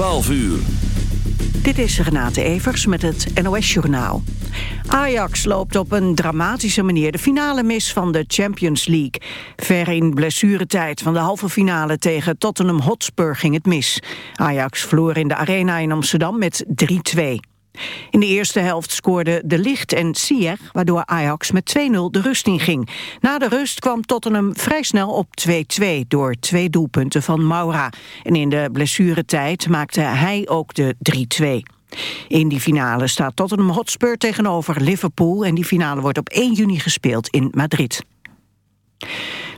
12 uur. Dit is Renate Evers met het NOS Journaal. Ajax loopt op een dramatische manier de finale mis van de Champions League. Ver in blessuretijd van de halve finale tegen Tottenham Hotspur ging het mis. Ajax verloor in de Arena in Amsterdam met 3-2. In de eerste helft scoorden De Licht en Sieg, waardoor Ajax met 2-0 de rust in ging. Na de rust kwam Tottenham vrij snel op 2-2 door twee doelpunten van Maura. En in de blessuretijd maakte hij ook de 3-2. In die finale staat Tottenham Hotspur tegenover Liverpool... en die finale wordt op 1 juni gespeeld in Madrid.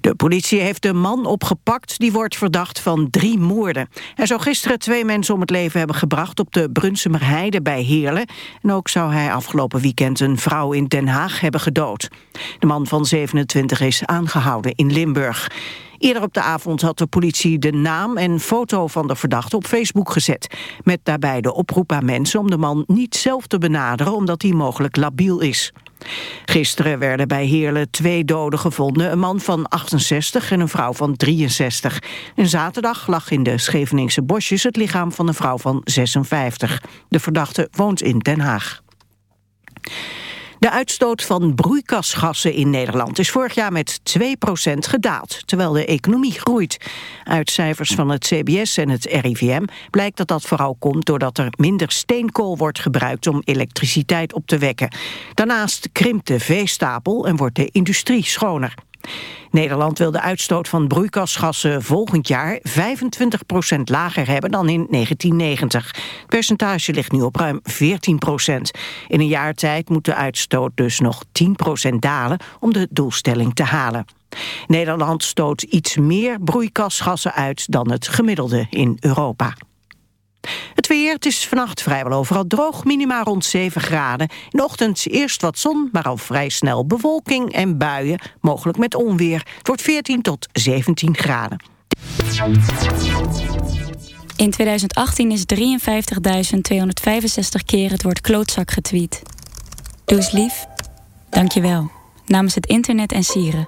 De politie heeft de man opgepakt die wordt verdacht van drie moorden. Hij zou gisteren twee mensen om het leven hebben gebracht op de Brunsumer Heide bij Heerlen. En ook zou hij afgelopen weekend een vrouw in Den Haag hebben gedood. De man van 27 is aangehouden in Limburg. Eerder op de avond had de politie de naam en foto van de verdachte op Facebook gezet. Met daarbij de oproep aan mensen om de man niet zelf te benaderen omdat hij mogelijk labiel is. Gisteren werden bij Heerlen twee doden gevonden, een man van 68 en een vrouw van 63. En zaterdag lag in de Scheveningse bosjes het lichaam van een vrouw van 56. De verdachte woont in Den Haag. De uitstoot van broeikasgassen in Nederland is vorig jaar met 2% gedaald, terwijl de economie groeit. Uit cijfers van het CBS en het RIVM blijkt dat dat vooral komt doordat er minder steenkool wordt gebruikt om elektriciteit op te wekken. Daarnaast krimpt de veestapel en wordt de industrie schoner. Nederland wil de uitstoot van broeikasgassen volgend jaar 25% lager hebben dan in 1990. Het percentage ligt nu op ruim 14% In een jaar tijd moet de uitstoot dus nog 10% dalen om de doelstelling te halen. Nederland stoot iets meer broeikasgassen uit dan het gemiddelde in Europa. Het weer, het is vannacht vrijwel overal droog, minima rond 7 graden. In de ochtend eerst wat zon, maar al vrij snel bewolking en buien, mogelijk met onweer. Het wordt 14 tot 17 graden. In 2018 is 53.265 keer het woord klootzak getweet. Doe eens lief. Dank je wel. Namens het internet en sieren.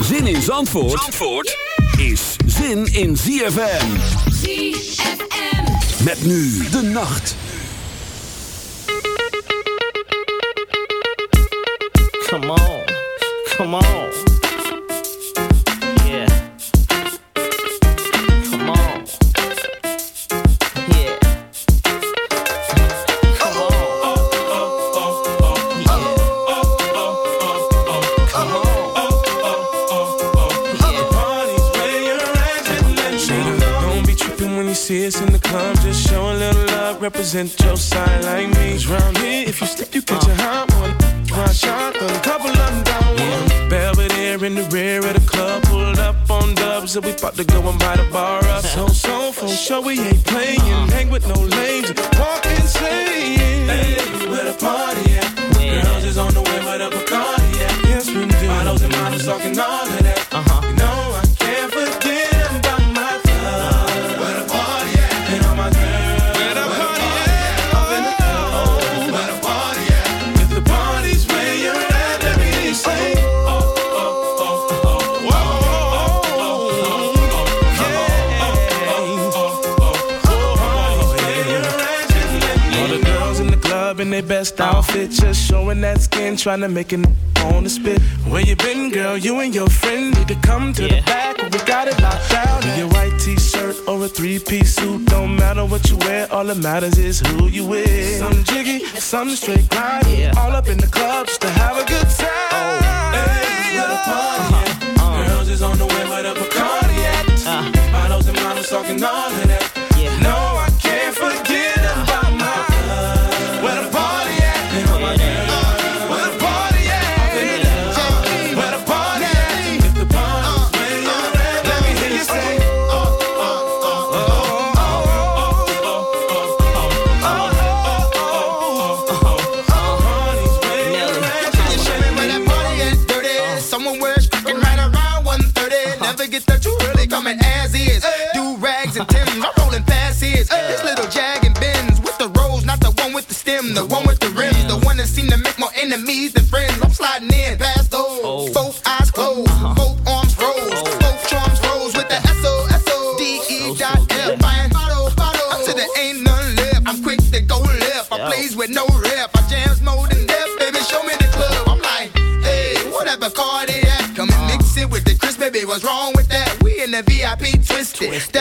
Zin in Zandvoort? Zandvoort? Is zin in ZFM. ZFM. Met nu de nacht. Come on, come on. Us in the club, just show a little love, represent your side like me. Cause round here, if you slip, you catch a hot one. One shot, a couple of them down one. Belvedere in the rear of the club, pulled up on dubs, and we about to go and buy the bar up. So, so, for sure, we ain't playing. Hang with no lames, walk insane. Hey, where the party at? Girls is on the way, but up a Bacardi yeah. Yes, we do. Bottles and models talking all of that. Uh-huh. You their best outfit, just showing that skin, trying to make it on the spit. Where you been, girl? You and your friend need to come to yeah. the back. We got it locked down. Be a white t-shirt or a three-piece suit, don't matter what you wear. All that matters is who you with. Some jiggy, some straight grind. Yeah. All up in the club just to have a good time. Oh. Hey, the party uh-huh. uh, Girls is on the way, where the Bacardi at? Uh. Models and models talking all of that. this.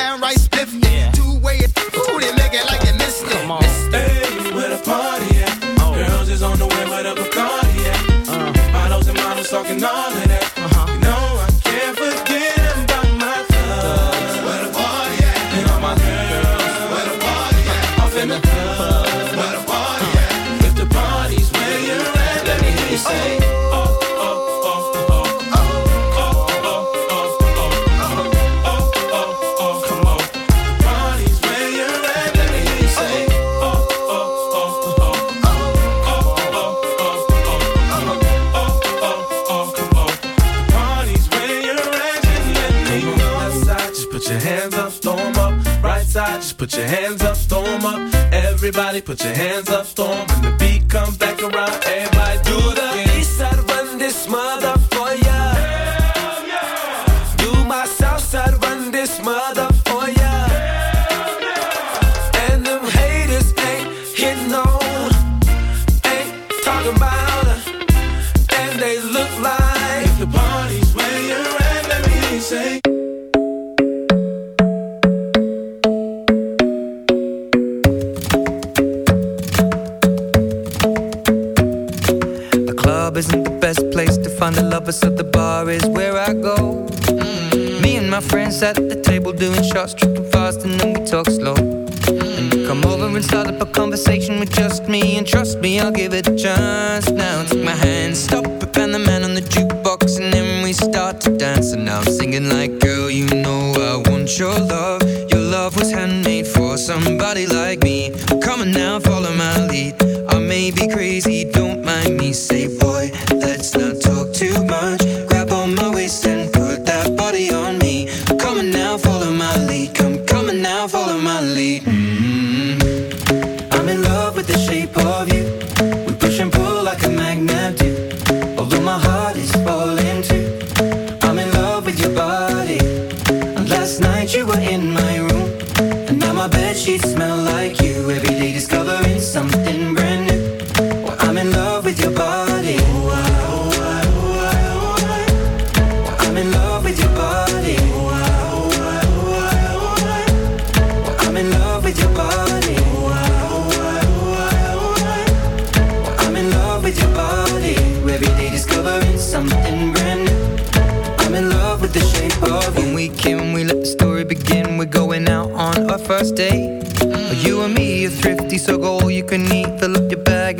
put your hands up, storm up. Everybody put your hands up, storm in my room, and now my bed sheets smell like you. Every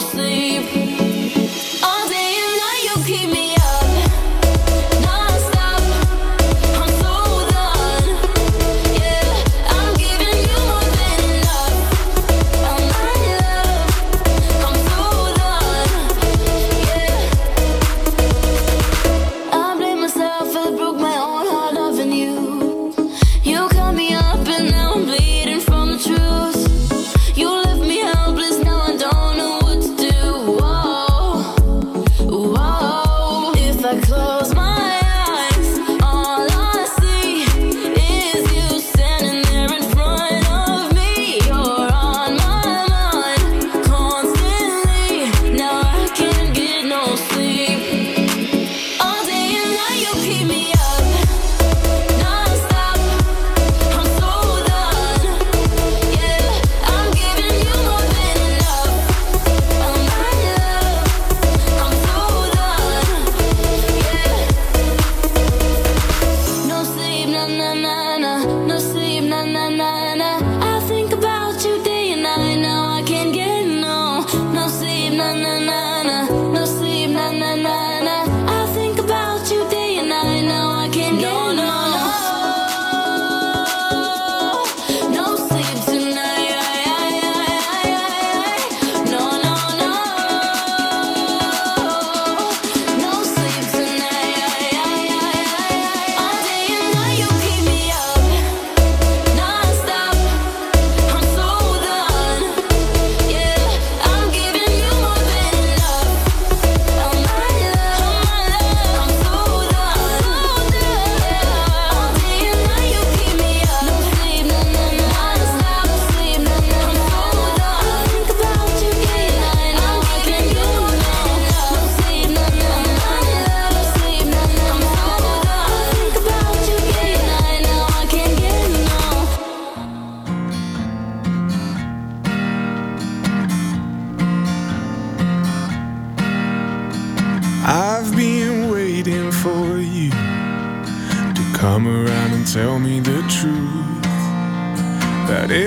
get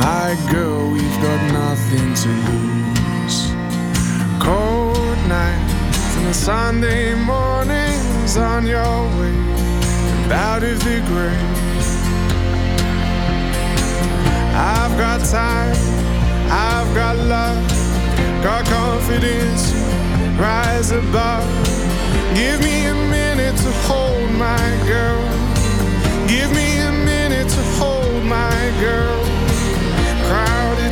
My girl, we've got nothing to lose. Cold nights and Sunday mornings on your way out of the grave. I've got time, I've got love, got confidence, rise above. Give me a minute to hold my girl. Give me a minute to hold my girl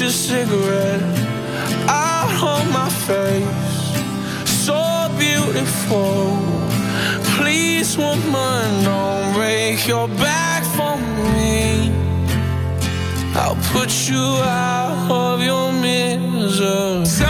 your cigarette out on my face. So beautiful. Please, woman, don't break your back for me. I'll put you out of your misery.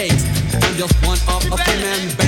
I'm just one of a three-man band,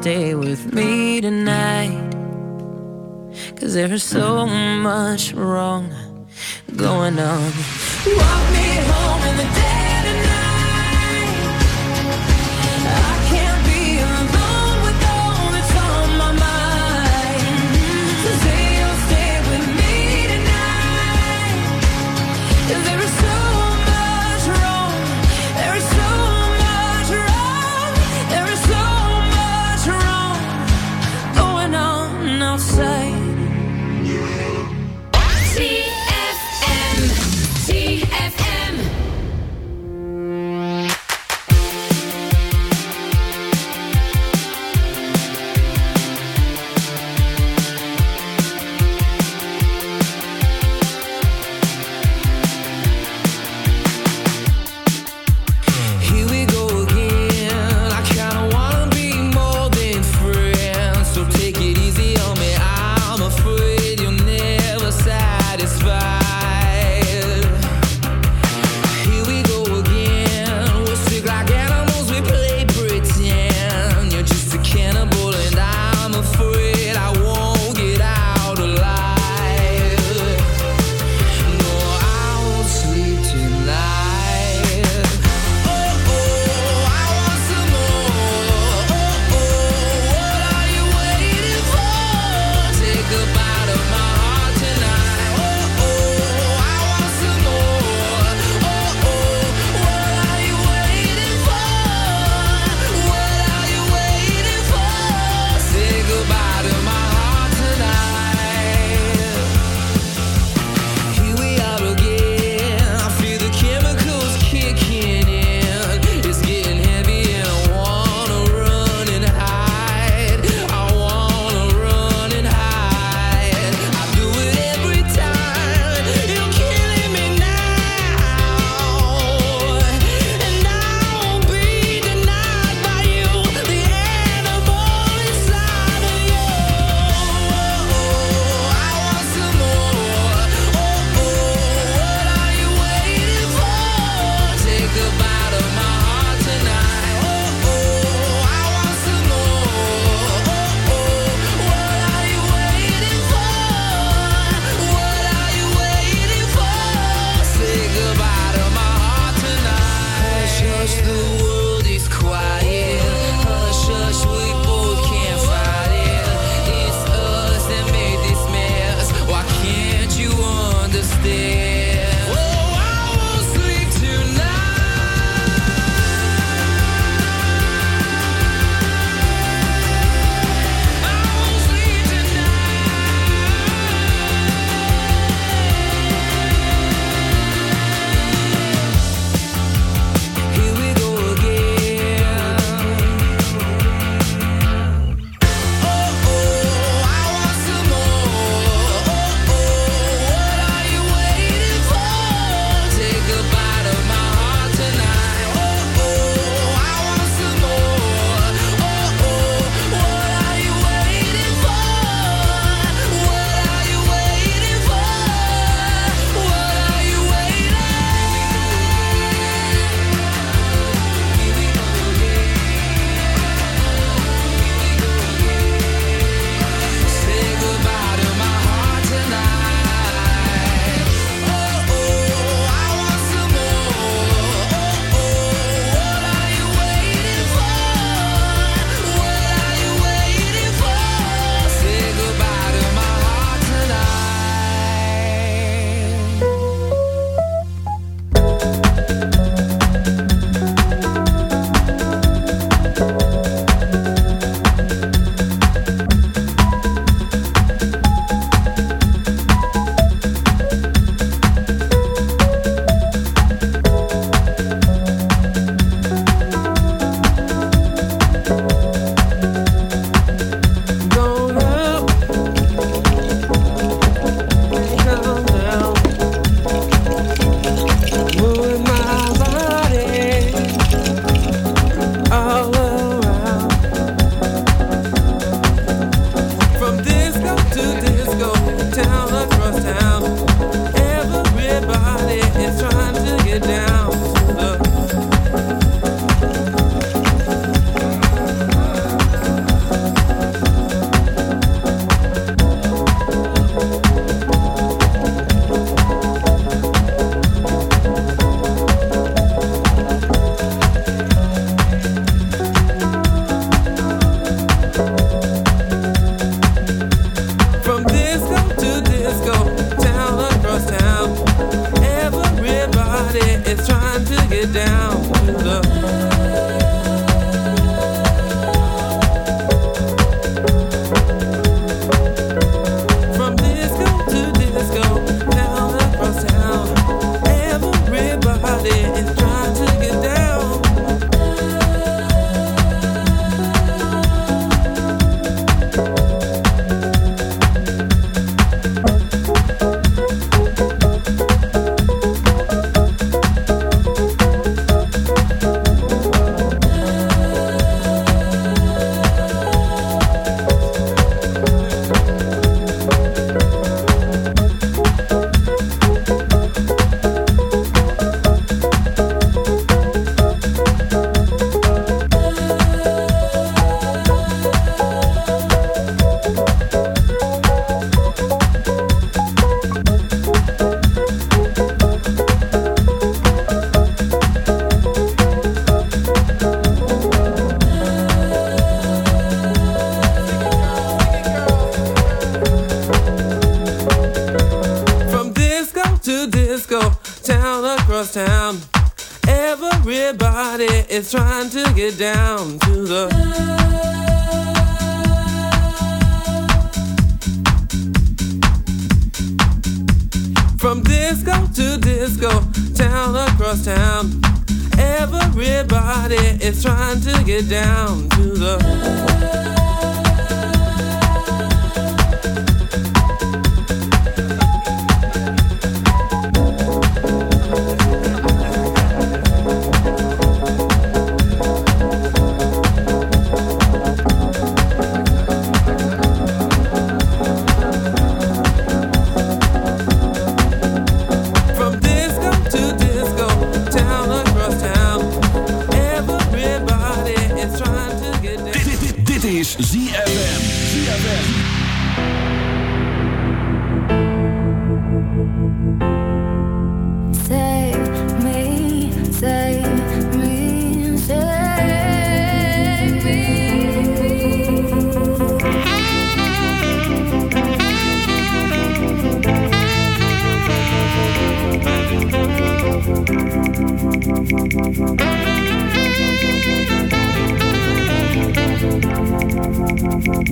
stay with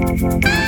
Save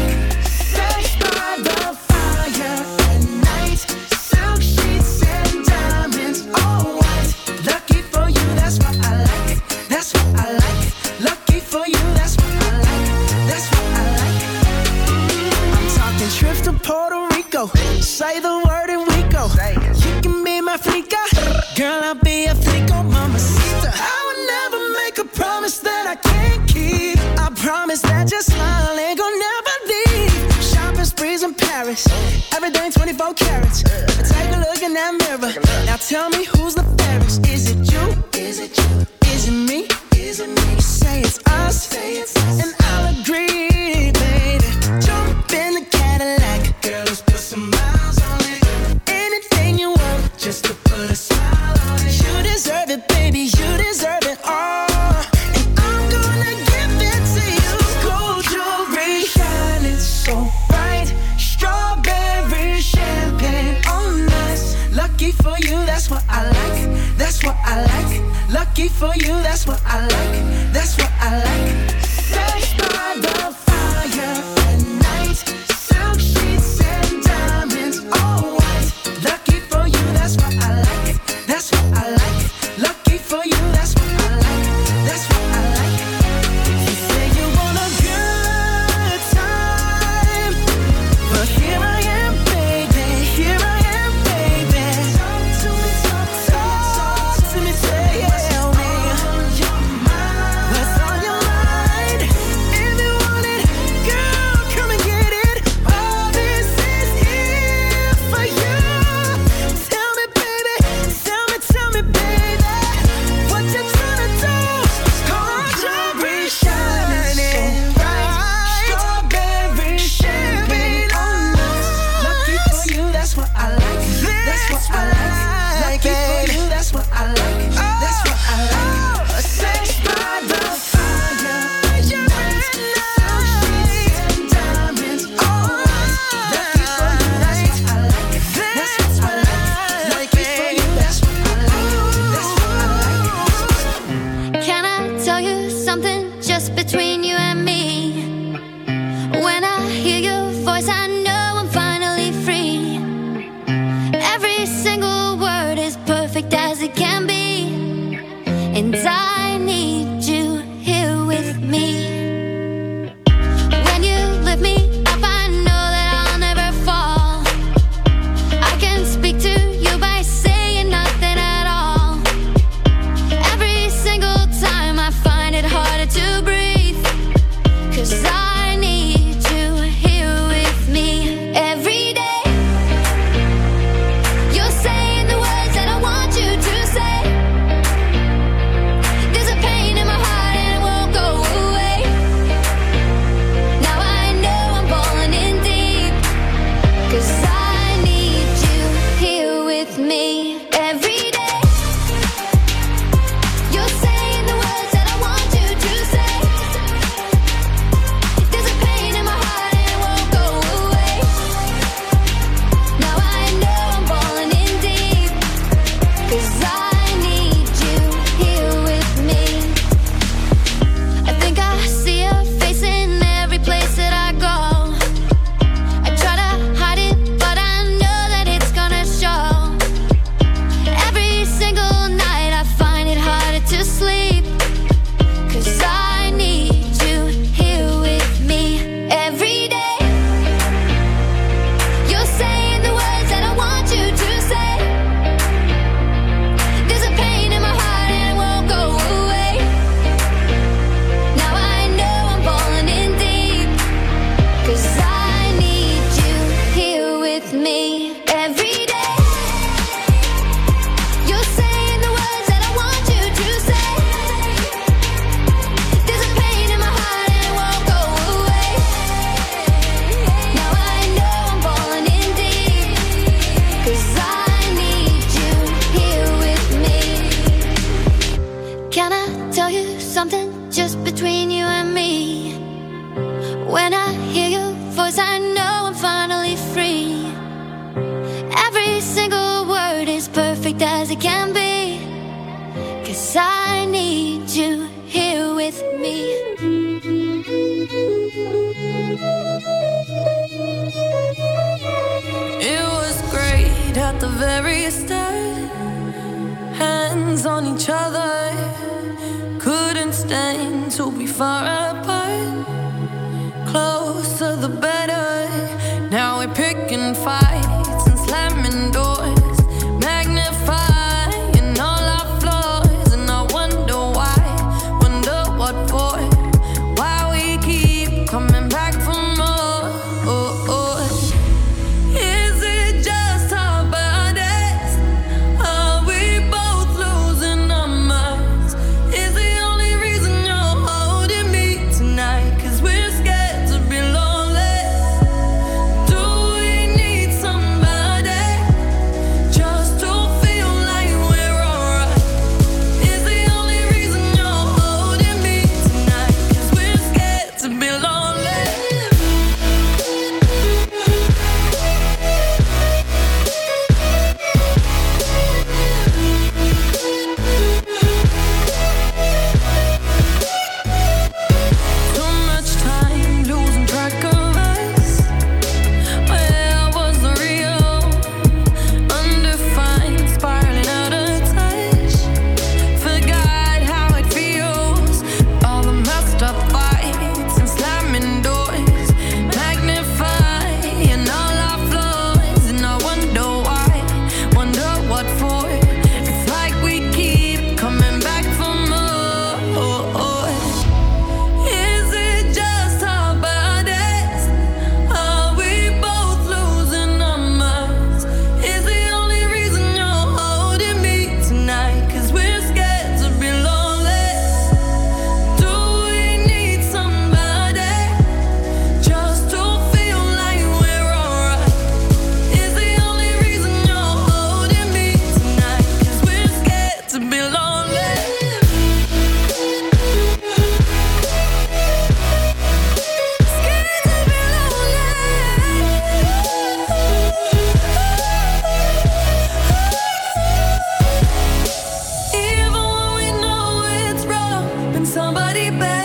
body back.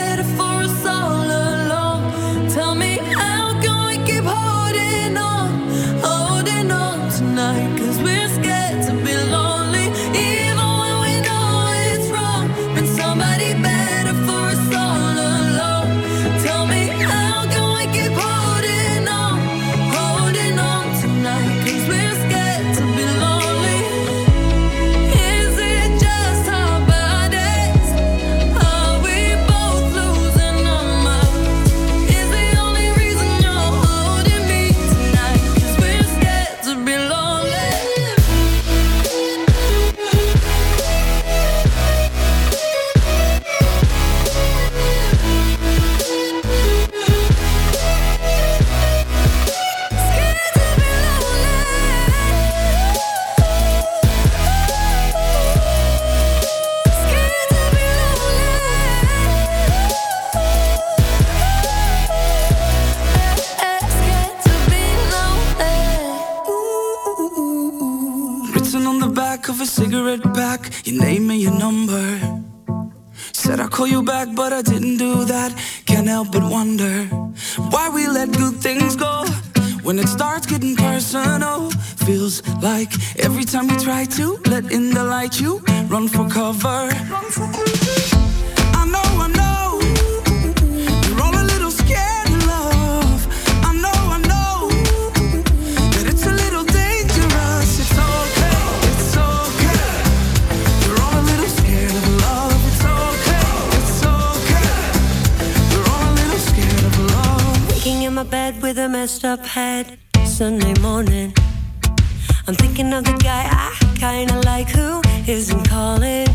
I'm thinking of the guy I kinda like who isn't calling.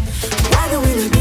Why do we look